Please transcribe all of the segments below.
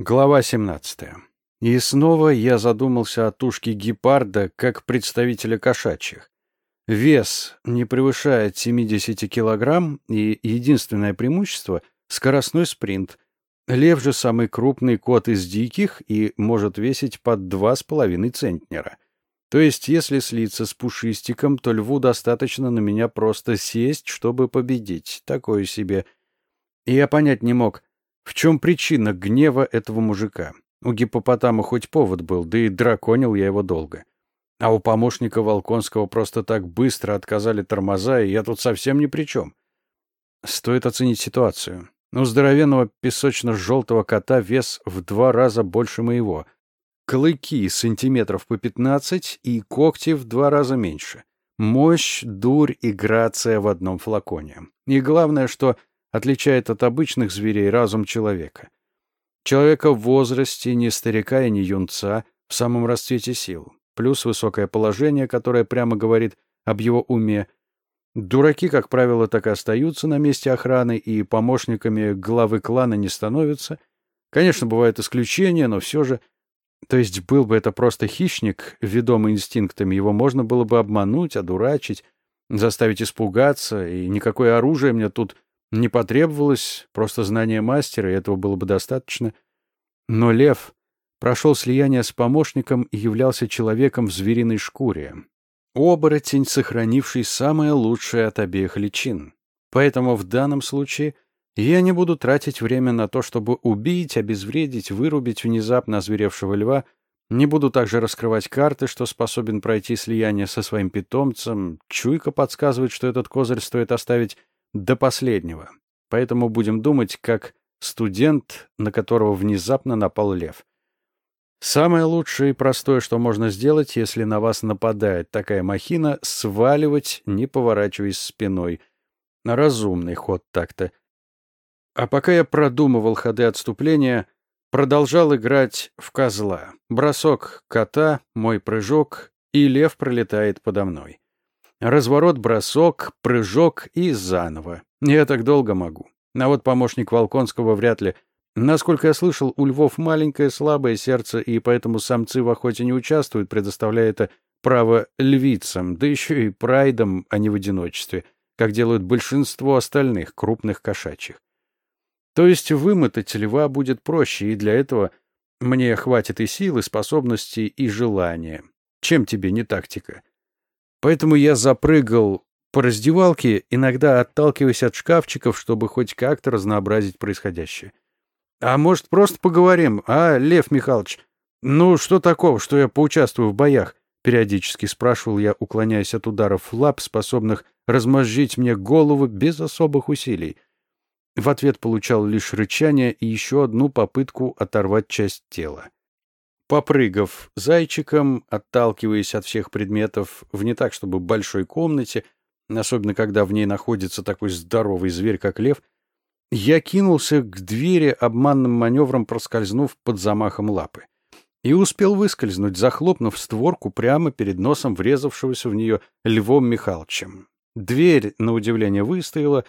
Глава 17. И снова я задумался о тушке гепарда как представителя кошачьих. Вес не превышает 70 килограмм, и единственное преимущество — скоростной спринт. Лев же самый крупный кот из диких и может весить под 2,5 центнера. То есть, если слиться с пушистиком, то льву достаточно на меня просто сесть, чтобы победить. Такое себе. И я понять не мог — в чем причина гнева этого мужика? У гипопотама хоть повод был, да и драконил я его долго. А у помощника Волконского просто так быстро отказали тормоза, и я тут совсем ни при чем. Стоит оценить ситуацию. У здоровенного песочно-желтого кота вес в два раза больше моего. Клыки сантиметров по пятнадцать и когти в два раза меньше. Мощь, дурь и грация в одном флаконе. И главное, что отличает от обычных зверей разум человека. Человека в возрасте, не старика и не юнца, в самом расцвете сил, плюс высокое положение, которое прямо говорит об его уме. Дураки, как правило, так и остаются на месте охраны и помощниками главы клана не становятся. Конечно, бывают исключения, но все же... То есть был бы это просто хищник, ведомый инстинктами, его можно было бы обмануть, одурачить, заставить испугаться, и никакое оружие мне тут не потребовалось, просто знание мастера, и этого было бы достаточно. Но лев прошел слияние с помощником и являлся человеком в звериной шкуре. Оборотень, сохранивший самое лучшее от обеих личин. Поэтому в данном случае я не буду тратить время на то, чтобы убить, обезвредить, вырубить внезапно озверевшего льва, не буду также раскрывать карты, что способен пройти слияние со своим питомцем. Чуйка подсказывает, что этот козырь стоит оставить до последнего. Поэтому будем думать, как студент, на которого внезапно напал лев. Самое лучшее и простое, что можно сделать, если на вас нападает такая махина, сваливать, не поворачиваясь спиной. Разумный ход так-то. А пока я продумывал ходы отступления, продолжал играть в козла. Бросок кота, мой прыжок, и лев пролетает подо мной. Разворот, бросок, прыжок и заново. Я так долго могу. А вот помощник Волконского вряд ли. Насколько я слышал, у львов маленькое слабое сердце, и поэтому самцы в охоте не участвуют, предоставляя это право львицам, да еще и прайдам, а не в одиночестве, как делают большинство остальных крупных кошачьих. То есть вымотать льва будет проще, и для этого мне хватит и сил, и способностей, и желания. Чем тебе не тактика? Поэтому я запрыгал по раздевалке, иногда отталкиваясь от шкафчиков, чтобы хоть как-то разнообразить происходящее. «А может, просто поговорим, а, Лев Михайлович? Ну, что такого, что я поучаствую в боях?» Периодически спрашивал я, уклоняясь от ударов лап, способных размозжить мне голову без особых усилий. В ответ получал лишь рычание и еще одну попытку оторвать часть тела. Попрыгав зайчиком, отталкиваясь от всех предметов в не так чтобы большой комнате, особенно когда в ней находится такой здоровый зверь, как лев, я кинулся к двери, обманным маневром проскользнув под замахом лапы. И успел выскользнуть, захлопнув створку прямо перед носом врезавшегося в нее Львом Михайловичем. Дверь, на удивление, выстояла,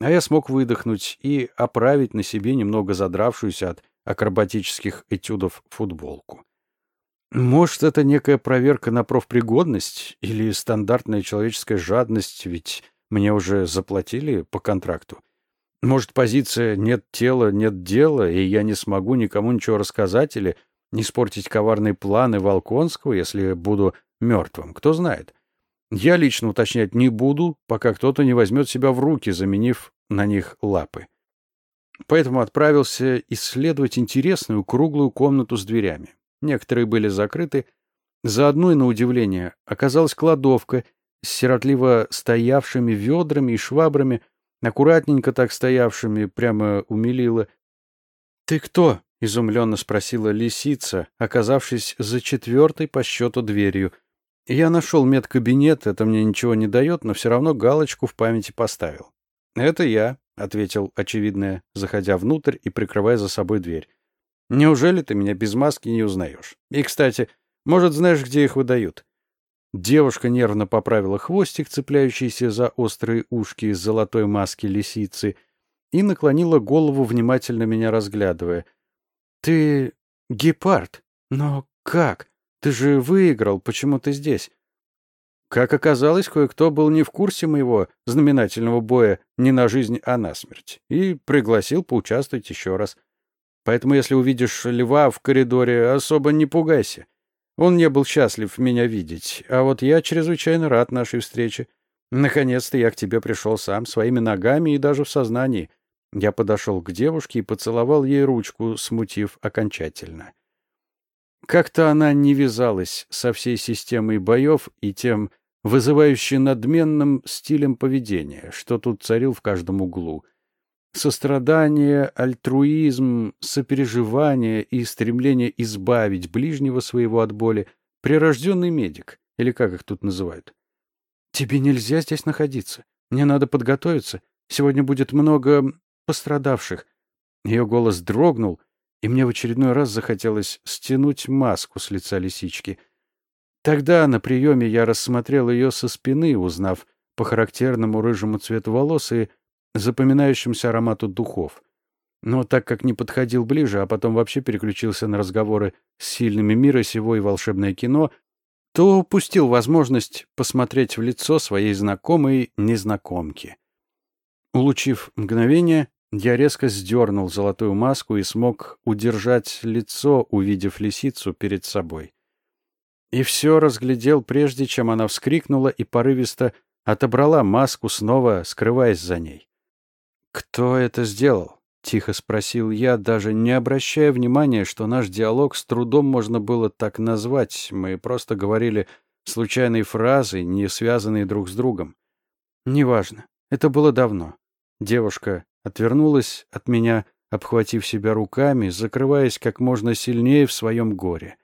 а я смог выдохнуть и оправить на себе немного задравшуюся от акробатических этюдов футболку. Может, это некая проверка на профпригодность или стандартная человеческая жадность, ведь мне уже заплатили по контракту. Может, позиция «нет тела, нет дела», и я не смогу никому ничего рассказать или не испортить коварные планы Волконского, если буду мертвым, кто знает. Я лично уточнять не буду, пока кто-то не возьмет себя в руки, заменив на них лапы. Поэтому отправился исследовать интересную круглую комнату с дверями. Некоторые были закрыты. За одной, на удивление, оказалась кладовка с сиротливо стоявшими ведрами и швабрами, аккуратненько так стоявшими, прямо умилила. «Ты кто?» — изумленно спросила лисица, оказавшись за четвертой по счету дверью. Я нашел медкабинет, это мне ничего не дает, но все равно галочку в памяти поставил. «Это я», — ответил очевидное, заходя внутрь и прикрывая за собой дверь. «Неужели ты меня без маски не узнаешь? И, кстати, может, знаешь, где их выдают?» Девушка нервно поправила хвостик, цепляющийся за острые ушки из золотой маски лисицы, и наклонила голову, внимательно меня разглядывая. «Ты гепард? Но как? Ты же выиграл, почему ты здесь?» Как оказалось, кое-кто был не в курсе моего знаменательного боя не на жизнь, а на смерть, и пригласил поучаствовать еще раз. Поэтому, если увидишь льва в коридоре, особо не пугайся. Он не был счастлив меня видеть, а вот я чрезвычайно рад нашей встрече. Наконец-то я к тебе пришел сам, своими ногами и даже в сознании. Я подошел к девушке и поцеловал ей ручку, смутив окончательно. Как-то она не вязалась со всей системой боев и тем вызывающе надменным стилем поведения, что тут царил в каждом углу. Сострадание, альтруизм, сопереживание и стремление избавить ближнего своего от боли — прирожденный медик, или как их тут называют. «Тебе нельзя здесь находиться. Мне надо подготовиться. Сегодня будет много пострадавших». Ее голос дрогнул, и мне в очередной раз захотелось стянуть маску с лица лисички. Тогда на приеме я рассмотрел ее со спины, узнав по характерному рыжему цвету волос и запоминающемуся аромату духов. Но так как не подходил ближе, а потом вообще переключился на разговоры с сильными мира сего и волшебное кино, то упустил возможность посмотреть в лицо своей знакомой незнакомки. Улучив мгновение, я резко сдернул золотую маску и смог удержать лицо, увидев лисицу перед собой. И все разглядел, прежде чем она вскрикнула и порывисто отобрала маску, снова скрываясь за ней. «Кто это сделал?» — тихо спросил я, даже не обращая внимания, что наш диалог с трудом можно было так назвать. Мы просто говорили случайной фразой, не связанной друг с другом. «Неважно. Это было давно». Девушка отвернулась от меня, обхватив себя руками, закрываясь как можно сильнее в своем горе.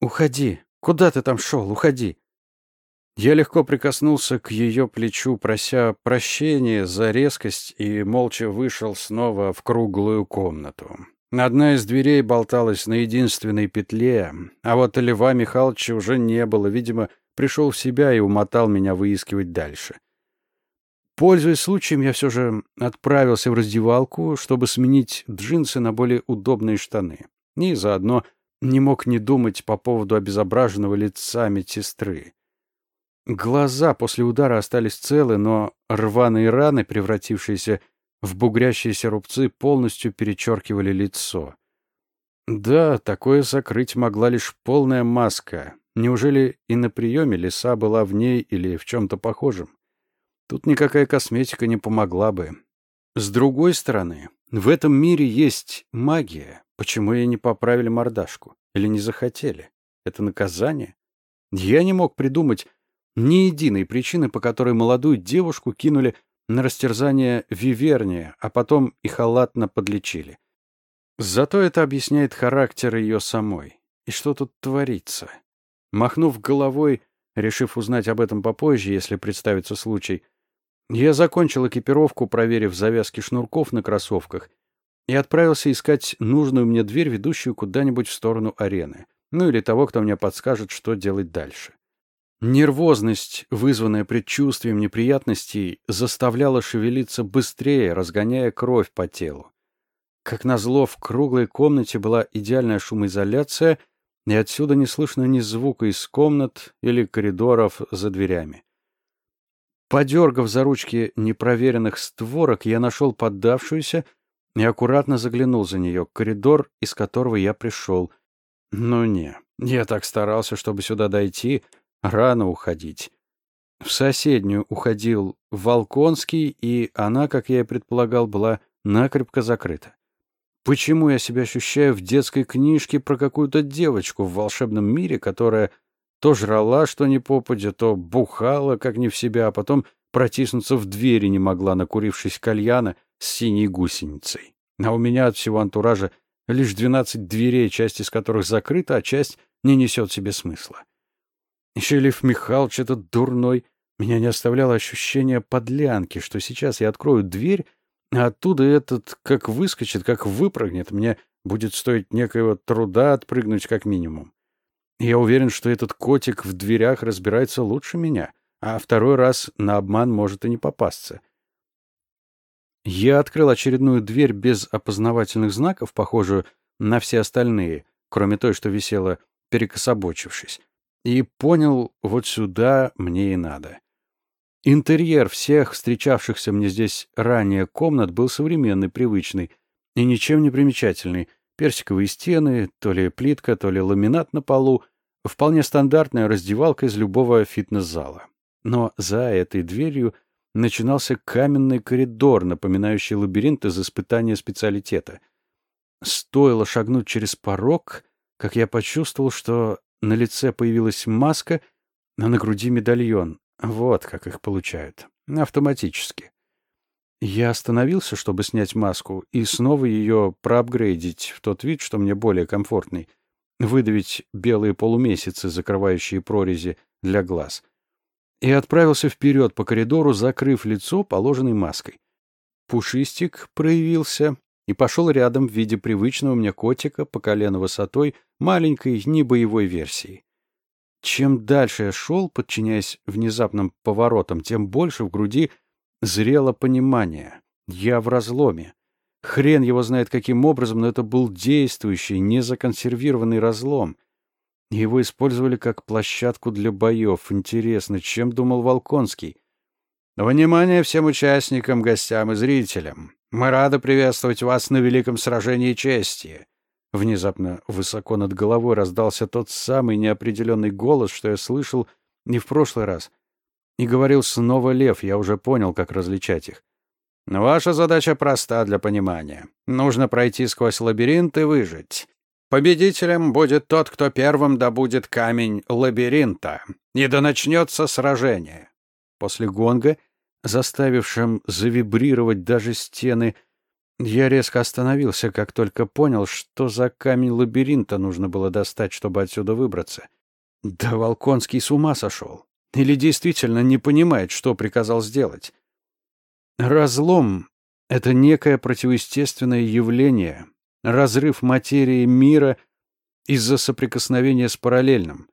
«Уходи. Куда ты там шел? Уходи. Я легко прикоснулся к ее плечу, прося прощения за резкость, и молча вышел снова в круглую комнату. Одна из дверей болталась на единственной петле, а вот Льва Михайловича уже не было, видимо, пришел в себя и умотал меня выискивать дальше. Пользуясь случаем, я все же отправился в раздевалку, чтобы сменить джинсы на более удобные штаны. И заодно не мог не думать по поводу обезображенного лица медсестры. Глаза после удара остались целы, но рваные раны, превратившиеся в бугрящиеся рубцы, полностью перечеркивали лицо. Да, такое закрыть могла лишь полная маска. Неужели и на приеме лиса была в ней или в чем-то похожем? Тут никакая косметика не помогла бы. С другой стороны, в этом мире есть магия. Почему ей не поправили мордашку? Или не захотели? Это наказание? Я не мог придумать, ни единой причины, по которой молодую девушку кинули на растерзание виверния, а потом и халатно подлечили. Зато это объясняет характер ее самой. И что тут творится? Махнув головой, решив узнать об этом попозже, если представится случай, я закончил экипировку, проверив завязки шнурков на кроссовках, и отправился искать нужную мне дверь, ведущую куда-нибудь в сторону арены. Ну или того, кто мне подскажет, что делать дальше. Нервозность, вызванная предчувствием неприятностей, заставляла шевелиться быстрее, разгоняя кровь по телу. Как назло, в круглой комнате была идеальная шумоизоляция, и отсюда не слышно ни звука из комнат или коридоров за дверями. Подергав за ручки непроверенных створок, я нашел поддавшуюся и аккуратно заглянул за нее, коридор, из которого я пришел. Ну не, я так старался, чтобы сюда дойти — Рано уходить. В соседнюю уходил Волконский, и она, как я и предполагал, была накрепко закрыта. Почему я себя ощущаю в детской книжке про какую-то девочку в волшебном мире, которая то жрала, что не попадя, то бухала, как не в себя, а потом протиснуться в двери не могла, накурившись кальяна с синей гусеницей. А у меня от всего антуража лишь двенадцать дверей, часть из которых закрыта, а часть не несет себе смысла. Еще Лев Михайлович этот дурной. Меня не оставляло ощущение подлянки, что сейчас я открою дверь, а оттуда этот как выскочит, как выпрыгнет. Мне будет стоить некоего труда отпрыгнуть как минимум. Я уверен, что этот котик в дверях разбирается лучше меня, а второй раз на обман может и не попасться. Я открыл очередную дверь без опознавательных знаков, похожую на все остальные, кроме той, что висела перекособочившись. И понял, вот сюда мне и надо. Интерьер всех встречавшихся мне здесь ранее комнат был современный, привычный и ничем не примечательный. Персиковые стены, то ли плитка, то ли ламинат на полу, вполне стандартная раздевалка из любого фитнес-зала. Но за этой дверью начинался каменный коридор, напоминающий лабиринт из испытания специалитета. Стоило шагнуть через порог, как я почувствовал, что на лице появилась маска, а на груди медальон. Вот как их получают. Автоматически. Я остановился, чтобы снять маску, и снова ее проапгрейдить в тот вид, что мне более комфортный. Выдавить белые полумесяцы, закрывающие прорези для глаз. И отправился вперед по коридору, закрыв лицо положенной маской. Пушистик проявился и пошел рядом в виде привычного мне котика по колено высотой маленькой небоевой версии. Чем дальше я шел, подчиняясь внезапным поворотам, тем больше в груди зрело понимание. Я в разломе. Хрен его знает каким образом, но это был действующий, незаконсервированный разлом. Его использовали как площадку для боев. Интересно, чем думал Волконский? Внимание всем участникам, гостям и зрителям. Мы рады приветствовать вас на великом сражении чести. Внезапно высоко над головой раздался тот самый неопределенный голос, что я слышал не в прошлый раз. И говорил снова Лев, я уже понял, как различать их. Ваша задача проста для понимания. Нужно пройти сквозь лабиринт и выжить. Победителем будет тот, кто первым добудет камень лабиринта. И да начнется сражение. После гонга, заставившим завибрировать даже стены, я резко остановился, как только понял, что за камень лабиринта нужно было достать, чтобы отсюда выбраться. Да Волконский с ума сошел. Или действительно не понимает, что приказал сделать. Разлом — это некое противоестественное явление, разрыв материи мира из-за соприкосновения с параллельным.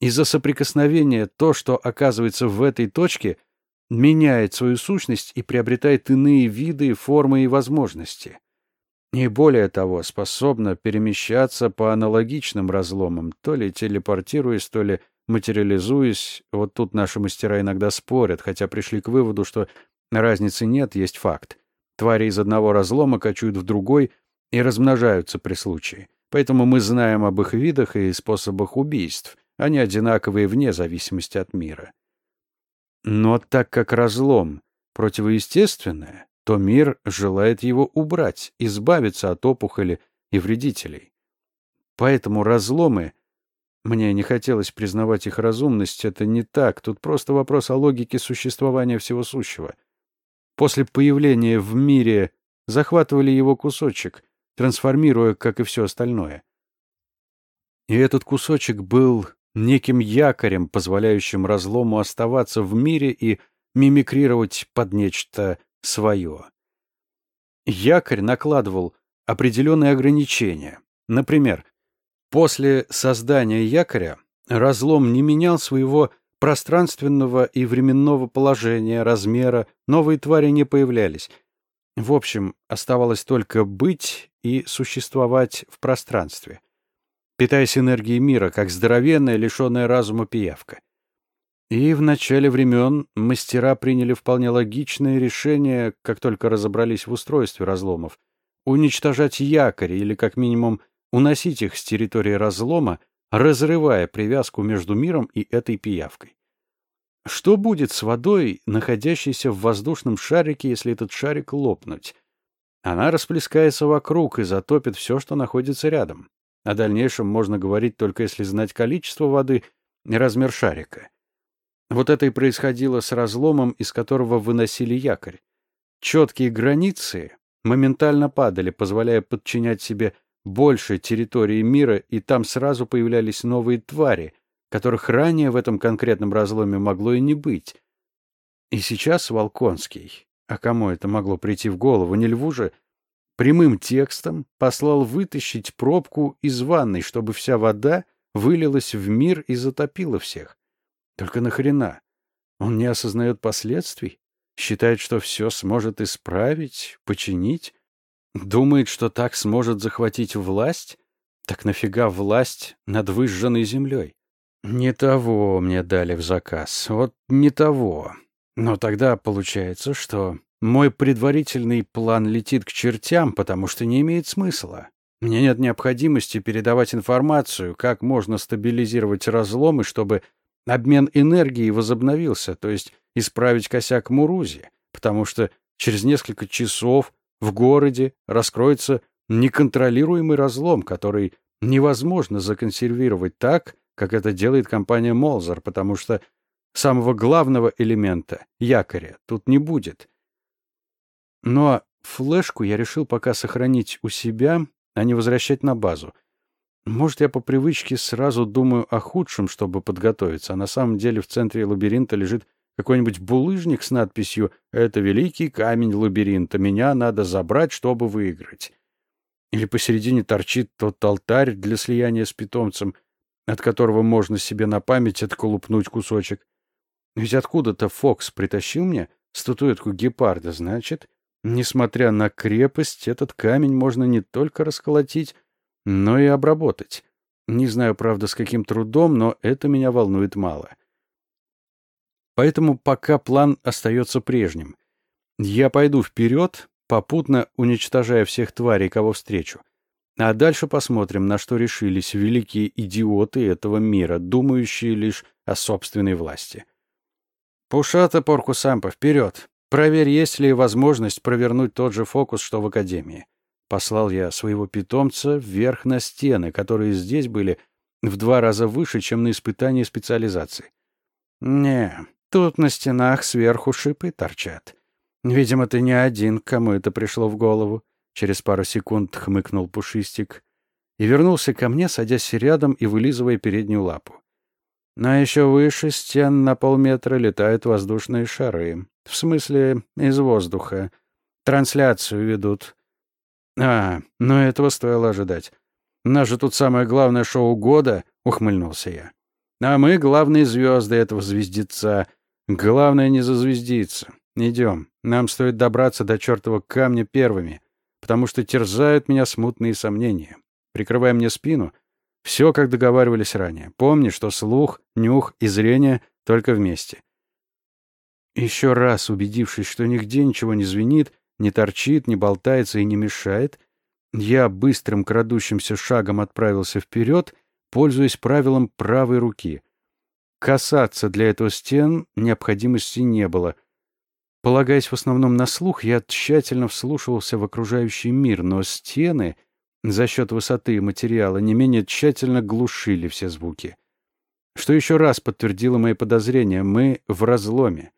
Из-за соприкосновения то, что оказывается в этой точке — меняет свою сущность и приобретает иные виды, формы и возможности. И более того, способна перемещаться по аналогичным разломам, то ли телепортируясь, то ли материализуясь. Вот тут наши мастера иногда спорят, хотя пришли к выводу, что разницы нет, есть факт. Твари из одного разлома кочуют в другой и размножаются при случае. Поэтому мы знаем об их видах и способах убийств. Они одинаковые вне зависимости от мира. Но так как разлом противоестественное, то мир желает его убрать, избавиться от опухоли и вредителей. Поэтому разломы... Мне не хотелось признавать их разумность, это не так, тут просто вопрос о логике существования всего сущего. После появления в мире захватывали его кусочек, трансформируя, как и все остальное. И этот кусочек был неким якорем, позволяющим разлому оставаться в мире и мимикрировать под нечто свое. Якорь накладывал определенные ограничения. Например, после создания якоря разлом не менял своего пространственного и временного положения, размера, новые твари не появлялись. В общем, оставалось только быть и существовать в пространстве питаясь энергией мира, как здоровенная, лишенная разума пиявка. И в начале времен мастера приняли вполне логичное решение, как только разобрались в устройстве разломов, уничтожать якори или, как минимум, уносить их с территории разлома, разрывая привязку между миром и этой пиявкой. Что будет с водой, находящейся в воздушном шарике, если этот шарик лопнуть? Она расплескается вокруг и затопит все, что находится рядом. О дальнейшем можно говорить только если знать количество воды и размер шарика. Вот это и происходило с разломом, из которого выносили якорь. Четкие границы моментально падали, позволяя подчинять себе больше территории мира, и там сразу появлялись новые твари, которых ранее в этом конкретном разломе могло и не быть. И сейчас Волконский, а кому это могло прийти в голову, не льву же, прямым текстом послал вытащить пробку из ванной, чтобы вся вода вылилась в мир и затопила всех. Только нахрена? Он не осознает последствий? Считает, что все сможет исправить, починить? Думает, что так сможет захватить власть? Так нафига власть над выжженной землей? Не того мне дали в заказ. Вот не того. Но тогда получается, что мой предварительный план летит к чертям, потому что не имеет смысла. Мне нет необходимости передавать информацию, как можно стабилизировать разломы, чтобы обмен энергией возобновился, то есть исправить косяк Мурузи, потому что через несколько часов в городе раскроется неконтролируемый разлом, который невозможно законсервировать так, как это делает компания Молзер, потому что самого главного элемента, якоря, тут не будет. Но флешку я решил пока сохранить у себя, а не возвращать на базу. Может, я по привычке сразу думаю о худшем, чтобы подготовиться, а на самом деле в центре лабиринта лежит какой-нибудь булыжник с надписью «Это великий камень лабиринта, меня надо забрать, чтобы выиграть». Или посередине торчит тот алтарь для слияния с питомцем, от которого можно себе на память отколупнуть кусочек. Ведь откуда-то Фокс притащил мне статуэтку гепарда, значит, несмотря на крепость, этот камень можно не только расколотить, но и обработать. Не знаю, правда, с каким трудом, но это меня волнует мало. Поэтому пока план остается прежним. Я пойду вперед, попутно уничтожая всех тварей, кого встречу. А дальше посмотрим, на что решились великие идиоты этого мира, думающие лишь о собственной власти. Пушата Поркусампа, вперед! Проверь, есть ли возможность провернуть тот же фокус, что в Академии. Послал я своего питомца вверх на стены, которые здесь были в два раза выше, чем на испытании специализации. Не, тут на стенах сверху шипы торчат. Видимо, ты не один, кому это пришло в голову. Через пару секунд хмыкнул Пушистик и вернулся ко мне, садясь рядом и вылизывая переднюю лапу. Но еще выше стен на полметра летают воздушные шары. В смысле, из воздуха. Трансляцию ведут. А, ну этого стоило ожидать. Нас же тут самое главное шоу года, ухмыльнулся я. А мы главные звезды этого звездеца. Главное не зазвездиться. Идем. Нам стоит добраться до чертова камня первыми, потому что терзают меня смутные сомнения. Прикрывай мне спину. Все, как договаривались ранее. Помни, что слух, нюх и зрение только вместе. Еще раз убедившись, что нигде ничего не звенит, не торчит, не болтается и не мешает, я быстрым крадущимся шагом отправился вперед, пользуясь правилом правой руки. Касаться для этого стен необходимости не было. Полагаясь в основном на слух, я тщательно вслушивался в окружающий мир, но стены, за счет высоты и материала, не менее тщательно глушили все звуки. Что еще раз подтвердило мои подозрения, мы в разломе.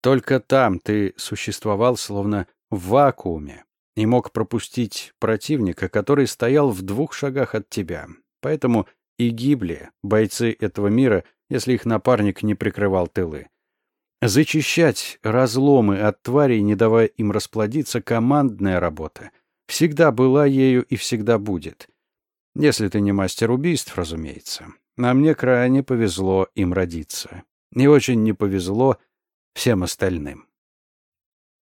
Только там ты существовал словно в вакууме и мог пропустить противника, который стоял в двух шагах от тебя. Поэтому и гибли бойцы этого мира, если их напарник не прикрывал тылы. Зачищать разломы от тварей, не давая им расплодиться, командная работа. Всегда была ею и всегда будет. Если ты не мастер убийств, разумеется. А мне крайне повезло им родиться. Не очень не повезло всем остальным.